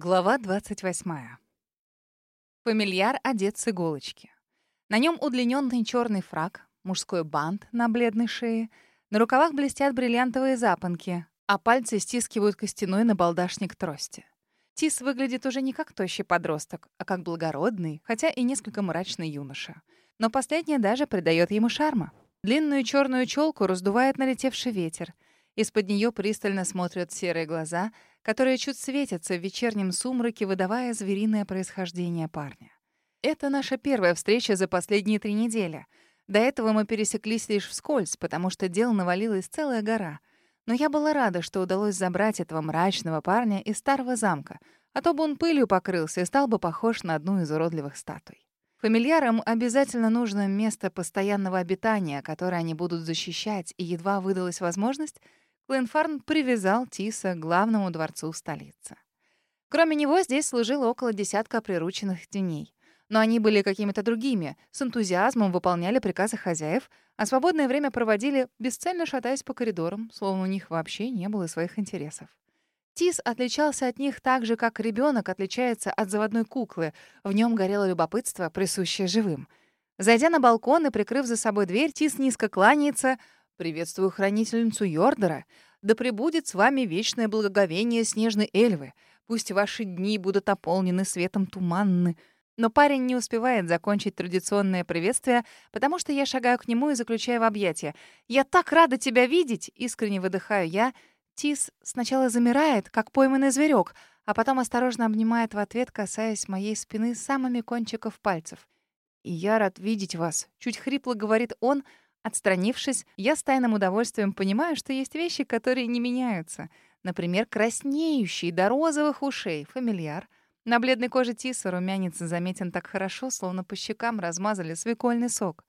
Глава 28. Фамильяр одет с иголочки. На нем удлиненный черный фраг, мужской бант на бледной шее, на рукавах блестят бриллиантовые запонки, а пальцы стискивают костяной набалдашник трости. Тис выглядит уже не как тощий подросток, а как благородный, хотя и несколько мрачный юноша. Но последнее даже придает ему шарма. Длинную черную челку раздувает налетевший ветер. Из-под нее пристально смотрят серые глаза — которые чуть светятся в вечернем сумраке, выдавая звериное происхождение парня. Это наша первая встреча за последние три недели. До этого мы пересеклись лишь вскользь, потому что дел навалилась целая гора. Но я была рада, что удалось забрать этого мрачного парня из старого замка, а то бы он пылью покрылся и стал бы похож на одну из уродливых статуй. Фамильярам обязательно нужно место постоянного обитания, которое они будут защищать, и едва выдалась возможность — Гленфарн привязал Тиса к главному дворцу столицы. Кроме него здесь служило около десятка прирученных теней. Но они были какими-то другими, с энтузиазмом выполняли приказы хозяев, а свободное время проводили, бесцельно шатаясь по коридорам, словно у них вообще не было своих интересов. Тис отличался от них так же, как ребенок отличается от заводной куклы. В нем горело любопытство, присущее живым. Зайдя на балкон и прикрыв за собой дверь, Тис низко кланяется — Приветствую хранительницу Йордера. Да пребудет с вами вечное благоговение снежной эльвы. Пусть ваши дни будут наполнены светом туманны. Но парень не успевает закончить традиционное приветствие, потому что я шагаю к нему и заключаю в объятия. «Я так рада тебя видеть!» — искренне выдыхаю я. Тис сначала замирает, как пойманный зверек, а потом осторожно обнимает в ответ, касаясь моей спины самыми кончиков пальцев. «И я рад видеть вас», — чуть хрипло говорит он, — Отстранившись, я с тайным удовольствием понимаю, что есть вещи, которые не меняются. Например, краснеющий до розовых ушей фамильяр. На бледной коже Тиса румянец заметен так хорошо, словно по щекам размазали свекольный сок.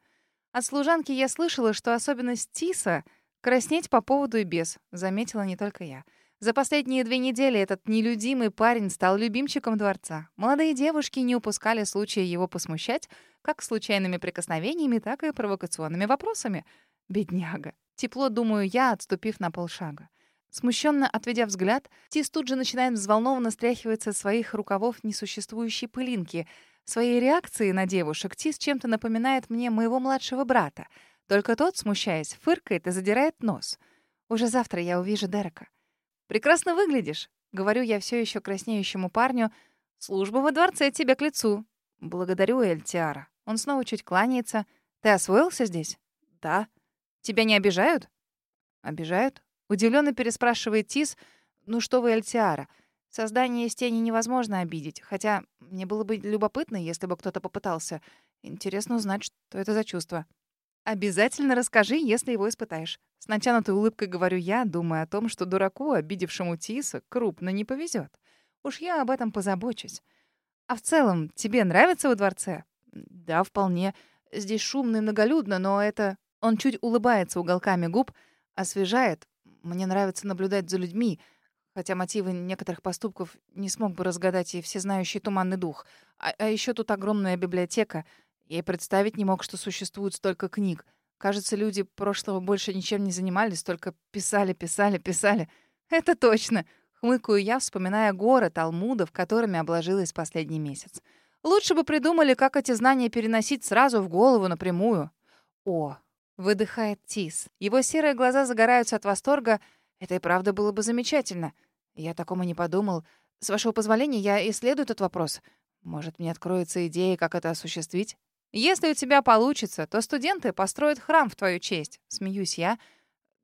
От служанки я слышала, что особенность Тиса — краснеть по поводу и без, заметила не только я — за последние две недели этот нелюдимый парень стал любимчиком дворца. Молодые девушки не упускали случая его посмущать, как случайными прикосновениями, так и провокационными вопросами. Бедняга. Тепло, думаю я, отступив на полшага. Смущенно отведя взгляд, Тис тут же начинает взволнованно стряхивать со своих рукавов несуществующие пылинки. Своей реакцией на девушек Тис чем-то напоминает мне моего младшего брата. Только тот, смущаясь, фыркает и задирает нос. Уже завтра я увижу Дерека. «Прекрасно выглядишь», — говорю я все еще краснеющему парню. «Служба во дворце тебе к лицу». «Благодарю, Эльтиара». Он снова чуть кланяется. «Ты освоился здесь?» «Да». «Тебя не обижают?» «Обижают?» Удивленно переспрашивает Тис. «Ну что вы, Эльтиара? Создание из тени невозможно обидеть. Хотя мне было бы любопытно, если бы кто-то попытался. Интересно узнать, что это за чувство». Обязательно расскажи, если его испытаешь. С натянутой улыбкой говорю я, думая о том, что дураку, обидевшему Тиса, крупно не повезет. Уж я об этом позабочусь. А в целом, тебе нравится во дворце? Да, вполне. Здесь шумно и многолюдно, но это... Он чуть улыбается уголками губ, освежает. Мне нравится наблюдать за людьми, хотя мотивы некоторых поступков не смог бы разгадать и всезнающий туманный дух. А, а еще тут огромная библиотека — я и представить не мог, что существует столько книг. Кажется, люди прошлого больше ничем не занимались, только писали, писали, писали. Это точно. Хмыкаю я, вспоминая горы талмудов, которыми обложилась последний месяц. Лучше бы придумали, как эти знания переносить сразу в голову напрямую. О, выдыхает Тис. Его серые глаза загораются от восторга. Это и правда было бы замечательно. Я такому не подумал. С вашего позволения, я исследую этот вопрос. Может, мне откроется идея, как это осуществить? Если у тебя получится, то студенты построят храм в твою честь. Смеюсь я.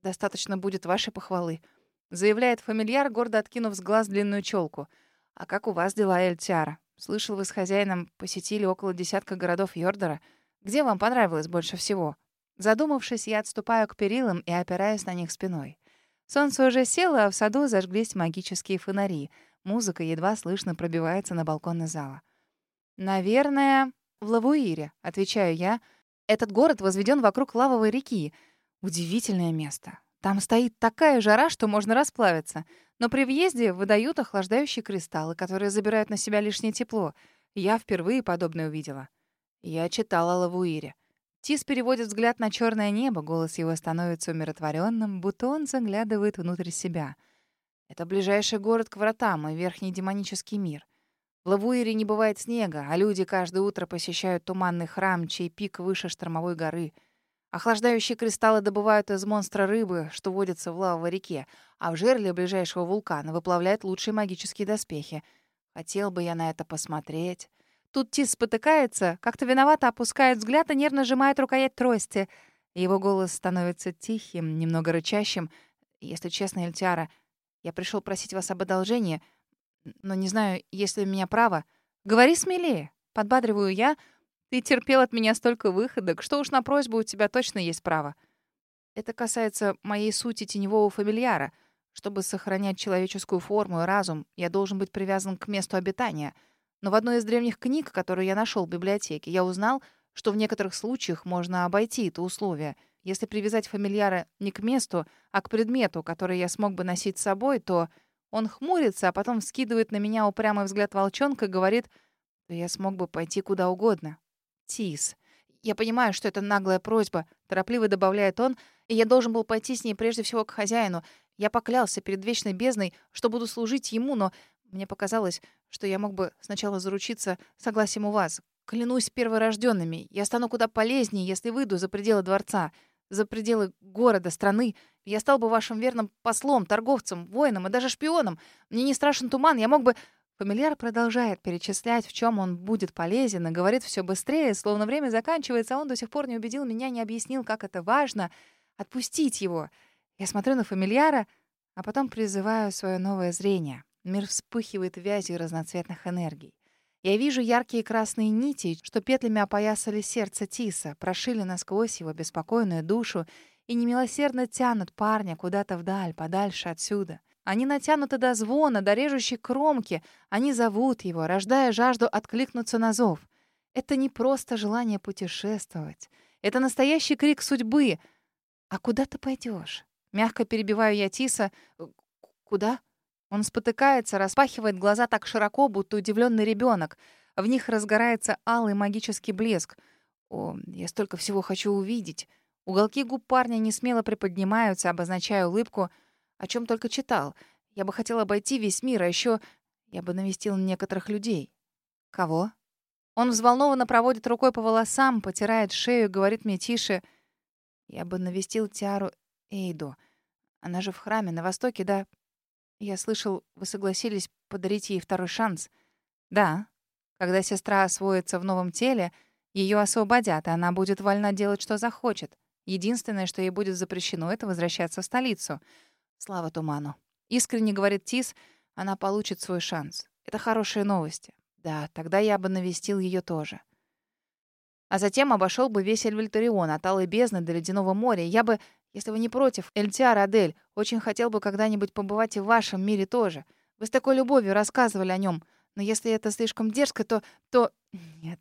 Достаточно будет вашей похвалы. Заявляет фамильяр, гордо откинув с глаз длинную челку. А как у вас дела, Эльтиара? Слышал, вы с хозяином посетили около десятка городов Йордера. Где вам понравилось больше всего? Задумавшись, я отступаю к перилам и опираюсь на них спиной. Солнце уже село, а в саду зажглись магические фонари. Музыка едва слышно пробивается на балконы зала. Наверное, в Лавуире, отвечаю я. Этот город возведен вокруг лавовой реки. Удивительное место. Там стоит такая жара, что можно расплавиться. Но при въезде выдают охлаждающие кристаллы, которые забирают на себя лишнее тепло. Я впервые подобное увидела. Я читала о Лавуире. Тис переводит взгляд на черное небо, голос его становится умиротворенным, будто он заглядывает внутрь себя. Это ближайший город к вратам и верхний демонический мир. В Лавуире не бывает снега, а люди каждое утро посещают туманный храм, чей пик выше штормовой горы. Охлаждающие кристаллы добывают из монстра рыбы, что водится в лавовой реке, а в жерле ближайшего вулкана выплавляют лучшие магические доспехи. Хотел бы я на это посмотреть. Тут Тис спотыкается, как-то виновато опускает взгляд и нервно сжимает рукоять трости. Его голос становится тихим, немного рычащим. Если честно, Эльтиара, я пришел просить вас об одолжении — но не знаю, есть ли у меня право. Говори смелее. Подбадриваю я. Ты терпел от меня столько выходок, что уж на просьбу у тебя точно есть право. Это касается моей сути теневого фамильяра. Чтобы сохранять человеческую форму и разум, я должен быть привязан к месту обитания. Но в одной из древних книг, которую я нашел в библиотеке, я узнал, что в некоторых случаях можно обойти это условие. Если привязать фамильяра не к месту, а к предмету, который я смог бы носить с собой, то он хмурится, а потом скидывает на меня упрямый взгляд волчонка и говорит, что я смог бы пойти куда угодно. Тис. Я понимаю, что это наглая просьба, торопливо добавляет он, и я должен был пойти с ней прежде всего к хозяину. Я поклялся перед вечной бездной, что буду служить ему, но мне показалось, что я мог бы сначала заручиться согласием у вас. Клянусь перворожденными, я стану куда полезнее, если выйду за пределы дворца за пределы города, страны. Я стал бы вашим верным послом, торговцем, воином и даже шпионом. Мне не страшен туман, я мог бы...» Фамильяр продолжает перечислять, в чем он будет полезен, и говорит все быстрее, словно время заканчивается, а он до сих пор не убедил меня, не объяснил, как это важно. Отпустить его. Я смотрю на фамильяра, а потом призываю свое новое зрение. Мир вспыхивает вязью разноцветных энергий. Я вижу яркие красные нити, что петлями опоясали сердце Тиса, прошили насквозь его беспокойную душу и немилосердно тянут парня куда-то вдаль, подальше отсюда. Они натянуты до звона, до режущей кромки. Они зовут его, рождая жажду откликнуться на зов. Это не просто желание путешествовать. Это настоящий крик судьбы. «А куда ты пойдешь? Мягко перебиваю я Тиса. «Куда?» Он спотыкается, распахивает глаза так широко, будто удивленный ребенок. В них разгорается алый магический блеск. О, я столько всего хочу увидеть. Уголки губ парня не смело приподнимаются, обозначая улыбку. О чем только читал. Я бы хотел обойти весь мир, а еще я бы навестил некоторых людей. Кого? Он взволнованно проводит рукой по волосам, потирает шею, говорит мне тише. Я бы навестил Тиару Эйду. Она же в храме на востоке, да? Я слышал, вы согласились подарить ей второй шанс. Да. Когда сестра освоится в новом теле, ее освободят, и она будет вольна делать, что захочет. Единственное, что ей будет запрещено, это возвращаться в столицу. Слава Туману. Искренне говорит Тис, она получит свой шанс. Это хорошие новости. Да, тогда я бы навестил ее тоже. А затем обошел бы весь Эльвальтарион от Алой бездны до Ледяного моря. Я бы если вы не против, Эльтиар Адель, очень хотел бы когда-нибудь побывать и в вашем мире тоже. Вы с такой любовью рассказывали о нем. Но если это слишком дерзко, то... то... Нет.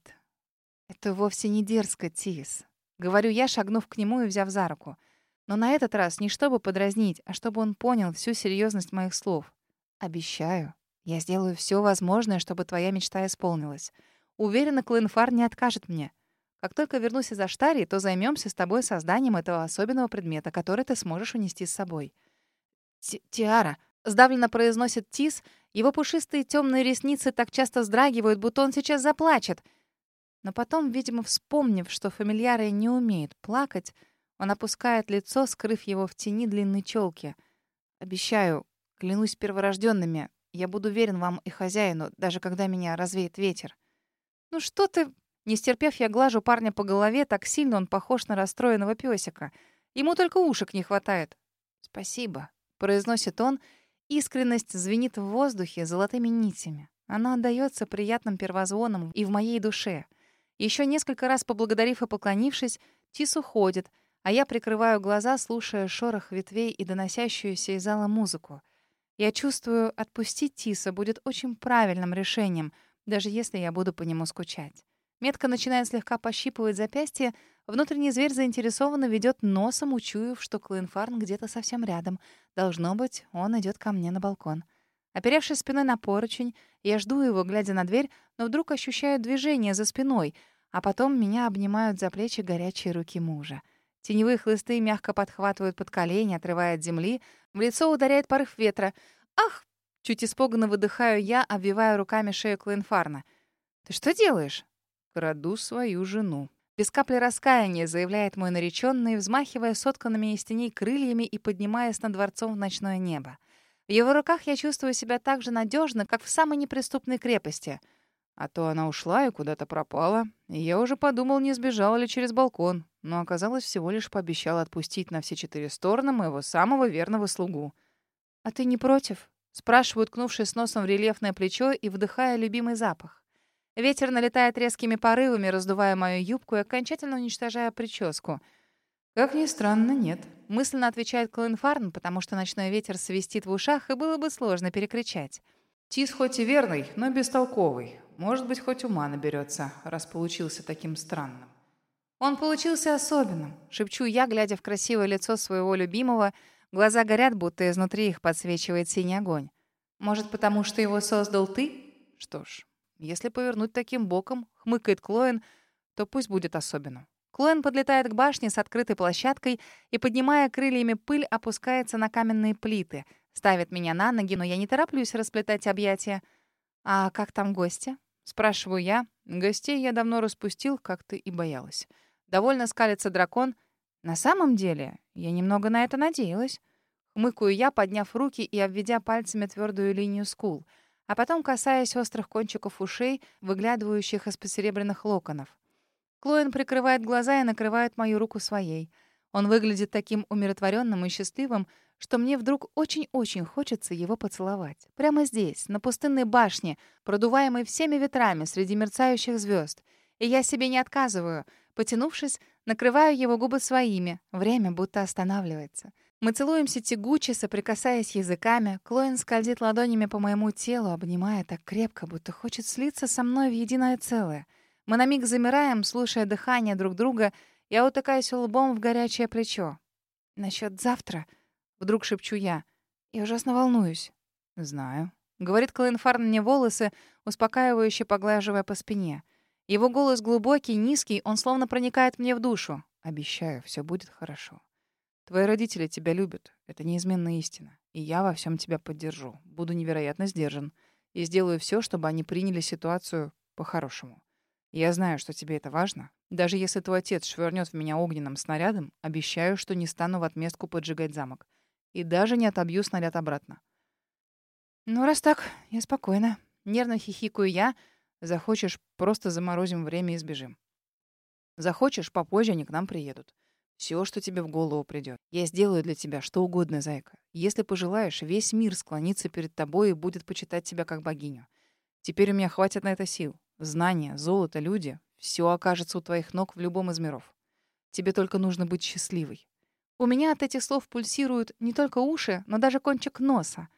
Это вовсе не дерзко, Тис. Говорю я, шагнув к нему и взяв за руку. Но на этот раз не чтобы подразнить, а чтобы он понял всю серьезность моих слов. Обещаю, я сделаю все возможное, чтобы твоя мечта исполнилась. Уверена, Клинфар не откажет мне. Как только вернусь из Аштарии, то займемся с тобой созданием этого особенного предмета, который ты сможешь унести с собой. Тиара, сдавленно произносит Тис, его пушистые темные ресницы так часто вздрагивают, будто он сейчас заплачет. Но потом, видимо, вспомнив, что фамильяры не умеют плакать, он опускает лицо, скрыв его в тени длинной челки. Обещаю, клянусь перворожденными, я буду верен вам и хозяину, даже когда меня развеет ветер. Ну что ты, не стерпев, я глажу парня по голове, так сильно он похож на расстроенного песика. Ему только ушек не хватает. «Спасибо», — произносит он. Искренность звенит в воздухе золотыми нитями. Она отдаётся приятным первозвоном и в моей душе. Еще несколько раз поблагодарив и поклонившись, Тис уходит, а я прикрываю глаза, слушая шорох ветвей и доносящуюся из зала музыку. Я чувствую, отпустить Тиса будет очень правильным решением, даже если я буду по нему скучать. Метка начинает слегка пощипывать запястье. Внутренний зверь заинтересованно ведет носом, учуяв, что Клоенфарн где-то совсем рядом. Должно быть, он идет ко мне на балкон. Оперевшись спиной на поручень, я жду его, глядя на дверь, но вдруг ощущаю движение за спиной, а потом меня обнимают за плечи горячие руки мужа. Теневые хлысты мягко подхватывают под колени, отрывая от земли. В лицо ударяет порыв ветра. Ах! Чуть испуганно выдыхаю я, обвивая руками шею Клоенфарна. Ты что делаешь? Краду свою жену. Без капли раскаяния, заявляет мой нареченный, взмахивая сотканными из теней крыльями и поднимаясь над дворцом в ночное небо. В его руках я чувствую себя так же надежно, как в самой неприступной крепости. А то она ушла и куда-то пропала. И я уже подумал, не сбежала ли через балкон. Но оказалось, всего лишь пообещала отпустить на все четыре стороны моего самого верного слугу. «А ты не против?» — спрашиваю, ткнувшись носом в рельефное плечо и вдыхая любимый запах. Ветер налетает резкими порывами, раздувая мою юбку и окончательно уничтожая прическу. «Как ни странно, нет», — мысленно отвечает Клоенфарн, потому что ночной ветер свистит в ушах, и было бы сложно перекричать. «Тис хоть и верный, но бестолковый. Может быть, хоть ума наберется, раз получился таким странным». «Он получился особенным», — шепчу я, глядя в красивое лицо своего любимого. Глаза горят, будто изнутри их подсвечивает синий огонь. «Может, потому что его создал ты?» «Что ж, если повернуть таким боком, хмыкает Клоен, то пусть будет особенно. Клоен подлетает к башне с открытой площадкой и, поднимая крыльями пыль, опускается на каменные плиты. Ставит меня на ноги, но я не тороплюсь расплетать объятия. «А как там гости?» — спрашиваю я. Гостей я давно распустил, как ты и боялась. Довольно скалится дракон. На самом деле, я немного на это надеялась. Хмыкаю я, подняв руки и обведя пальцами твердую линию скул — а потом касаясь острых кончиков ушей, выглядывающих из посеребряных локонов. Клоин прикрывает глаза и накрывает мою руку своей. Он выглядит таким умиротворенным и счастливым, что мне вдруг очень-очень хочется его поцеловать. Прямо здесь, на пустынной башне, продуваемой всеми ветрами среди мерцающих звезд. И я себе не отказываю. Потянувшись, накрываю его губы своими. Время будто останавливается. Мы целуемся тягуче, соприкасаясь языками. Клоин скользит ладонями по моему телу, обнимая так крепко, будто хочет слиться со мной в единое целое. Мы на миг замираем, слушая дыхание друг друга. Я утыкаюсь лбом в горячее плечо. «Насчет завтра?» — вдруг шепчу я. «Я ужасно волнуюсь». «Знаю», — говорит Клоин Фарн мне волосы, успокаивающе поглаживая по спине. Его голос глубокий, низкий, он словно проникает мне в душу. «Обещаю, все будет хорошо». Твои родители тебя любят. Это неизменная истина. И я во всем тебя поддержу. Буду невероятно сдержан. И сделаю все, чтобы они приняли ситуацию по-хорошему. Я знаю, что тебе это важно. Даже если твой отец швырнет в меня огненным снарядом, обещаю, что не стану в отместку поджигать замок. И даже не отобью снаряд обратно. Ну, раз так, я спокойна. Нервно хихикаю я. Захочешь, просто заморозим время и сбежим. Захочешь, попозже они к нам приедут. Все, что тебе в голову придет. Я сделаю для тебя что угодно, зайка. Если пожелаешь, весь мир склонится перед тобой и будет почитать тебя как богиню. Теперь у меня хватит на это сил. Знания, золото, люди — все окажется у твоих ног в любом из миров. Тебе только нужно быть счастливой. У меня от этих слов пульсируют не только уши, но даже кончик носа.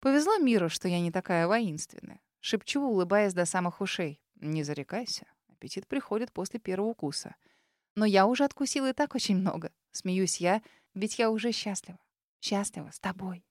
Повезло миру, что я не такая воинственная. Шепчу, улыбаясь до самых ушей. Не зарекайся. Аппетит приходит после первого укуса. Но я уже откусила и так очень много. Смеюсь я, ведь я уже счастлива. Счастлива с тобой.